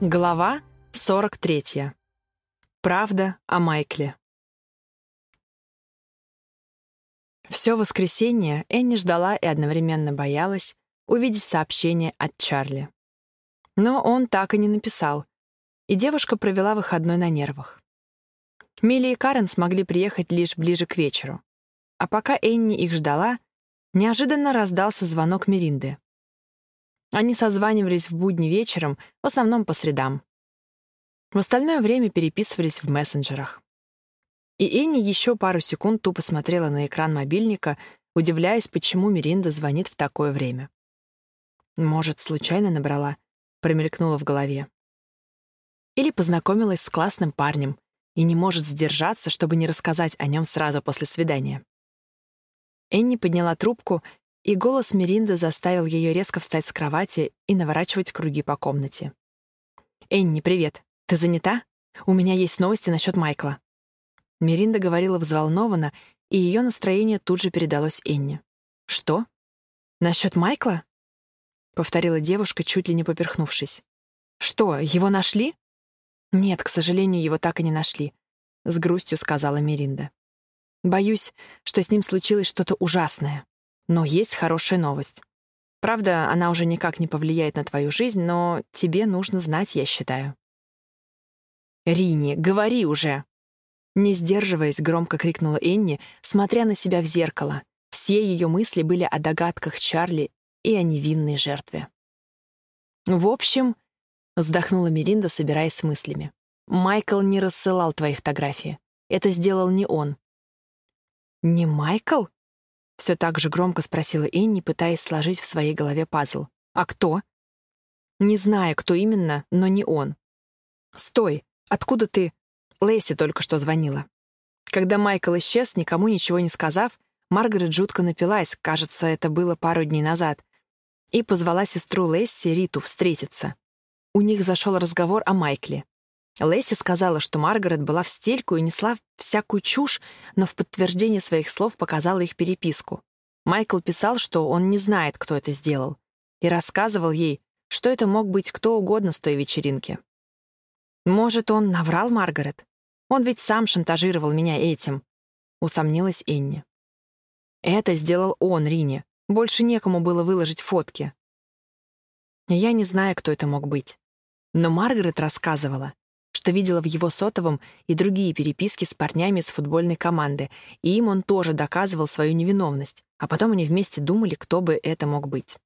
Глава 43. Правда о Майкле. Все воскресенье Энни ждала и одновременно боялась увидеть сообщение от Чарли. Но он так и не написал, и девушка провела выходной на нервах. Милли и Карен смогли приехать лишь ближе к вечеру. А пока Энни их ждала, неожиданно раздался звонок Меринды. Они созванивались в будни вечером, в основном по средам. В остальное время переписывались в мессенджерах. И Энни еще пару секунд тупо смотрела на экран мобильника, удивляясь, почему Миринда звонит в такое время. Может, случайно набрала, промелькнула в голове. Или познакомилась с классным парнем и не может сдержаться, чтобы не рассказать о нем сразу после свидания. Энни подняла трубку и голос Миринды заставил ее резко встать с кровати и наворачивать круги по комнате. «Энни, привет. Ты занята? У меня есть новости насчет Майкла». Миринда говорила взволнованно, и ее настроение тут же передалось Энни. «Что? Насчет Майкла?» — повторила девушка, чуть ли не поперхнувшись. «Что, его нашли?» «Нет, к сожалению, его так и не нашли», — с грустью сказала Миринда. «Боюсь, что с ним случилось что-то ужасное. Но есть хорошая новость. Правда, она уже никак не повлияет на твою жизнь, но тебе нужно знать, я считаю. «Рини, говори уже!» Не сдерживаясь, громко крикнула Энни, смотря на себя в зеркало. Все ее мысли были о догадках Чарли и о невинной жертве. «В общем...» — вздохнула Миринда, собираясь с мыслями. «Майкл не рассылал твои фотографии. Это сделал не он». «Не Майкл?» Все так же громко спросила Энни, пытаясь сложить в своей голове пазл. «А кто?» «Не знаю, кто именно, но не он». «Стой! Откуда ты?» Лэйси только что звонила. Когда Майкл исчез, никому ничего не сказав, Маргарет жутко напилась, кажется, это было пару дней назад, и позвала сестру Лесси, Риту, встретиться. У них зашел разговор о Майкле. Лесси сказала, что Маргарет была в стельку и несла всякую чушь, но в подтверждение своих слов показала их переписку. Майкл писал, что он не знает, кто это сделал, и рассказывал ей, что это мог быть кто угодно с той вечеринки. «Может, он наврал Маргарет? Он ведь сам шантажировал меня этим», — усомнилась Энни. «Это сделал он, Рине. Больше некому было выложить фотки». Я не знаю, кто это мог быть. Но Маргарет рассказывала, что видела в его сотовом и другие переписки с парнями из футбольной команды, и им он тоже доказывал свою невиновность, а потом они вместе думали, кто бы это мог быть.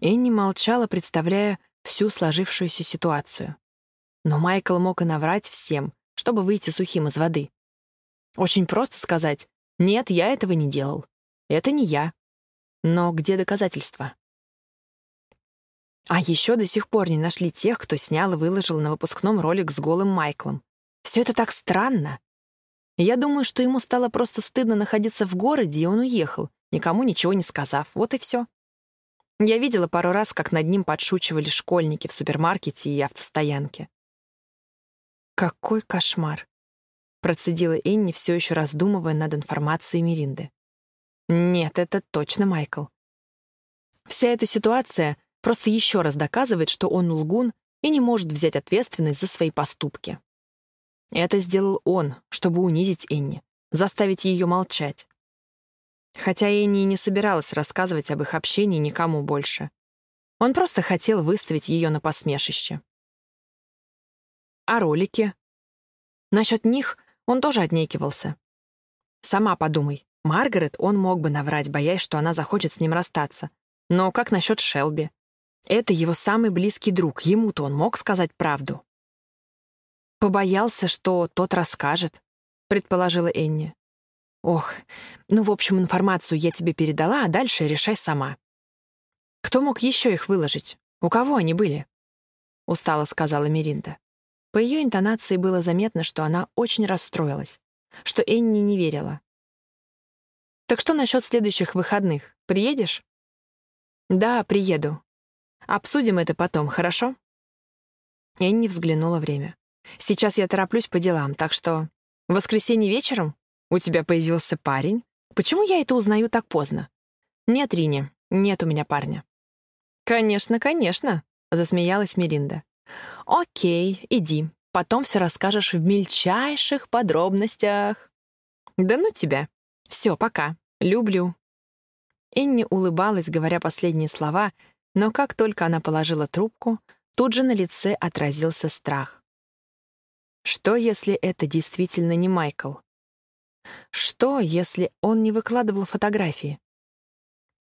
Энни молчала, представляя всю сложившуюся ситуацию. Но Майкл мог и наврать всем, чтобы выйти сухим из воды. Очень просто сказать «Нет, я этого не делал. Это не я». Но где доказательства? А еще до сих пор не нашли тех, кто снял и выложил на выпускном ролик с голым Майклом. Все это так странно. Я думаю, что ему стало просто стыдно находиться в городе, и он уехал, никому ничего не сказав. Вот и все. Я видела пару раз, как над ним подшучивали школьники в супермаркете и автостоянке. «Какой кошмар!» — процедила Энни, все еще раздумывая над информацией Миринды. «Нет, это точно Майкл. Вся эта ситуация просто еще раз доказывает, что он лгун и не может взять ответственность за свои поступки. Это сделал он, чтобы унизить Энни, заставить ее молчать. Хотя Энни не собиралась рассказывать об их общении никому больше. Он просто хотел выставить ее на посмешище. А ролики? Насчет них он тоже отнекивался. Сама подумай, Маргарет он мог бы наврать, боясь, что она захочет с ним расстаться. Но как насчет Шелби? Это его самый близкий друг, ему-то он мог сказать правду. «Побоялся, что тот расскажет», — предположила Энни. «Ох, ну, в общем, информацию я тебе передала, а дальше решай сама». «Кто мог еще их выложить? У кого они были?» — устало сказала Миринда. По ее интонации было заметно, что она очень расстроилась, что Энни не верила. «Так что насчет следующих выходных? Приедешь?» «Да, приеду. Обсудим это потом, хорошо?» Энни взглянула время. «Сейчас я тороплюсь по делам, так что... В воскресенье вечером? У тебя появился парень? Почему я это узнаю так поздно?» «Нет, Рини, нет у меня парня». «Конечно, конечно», — засмеялась Миринда. «Окей, иди. Потом все расскажешь в мельчайших подробностях». «Да ну тебя. Все, пока. Люблю». Энни улыбалась, говоря последние слова, но как только она положила трубку, тут же на лице отразился страх. Что, если это действительно не Майкл? Что, если он не выкладывал фотографии?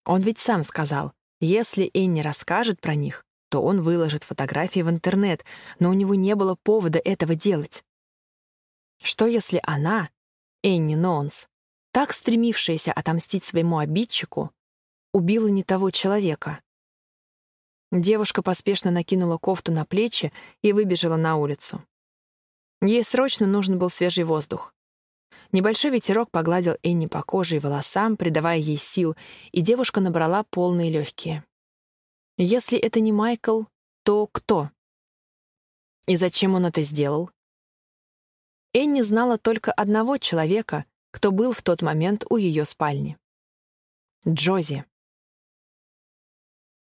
Он ведь сам сказал, если Энни расскажет про них, то он выложит фотографии в интернет, но у него не было повода этого делать. Что если она, Энни Нонс, так стремившаяся отомстить своему обидчику, убила не того человека? Девушка поспешно накинула кофту на плечи и выбежала на улицу. Ей срочно нужен был свежий воздух. Небольшой ветерок погладил Энни по коже и волосам, придавая ей сил, и девушка набрала полные легкие. Если это не Майкл, то кто? И зачем он это сделал? Энни знала только одного человека, кто был в тот момент у ее спальни. Джози.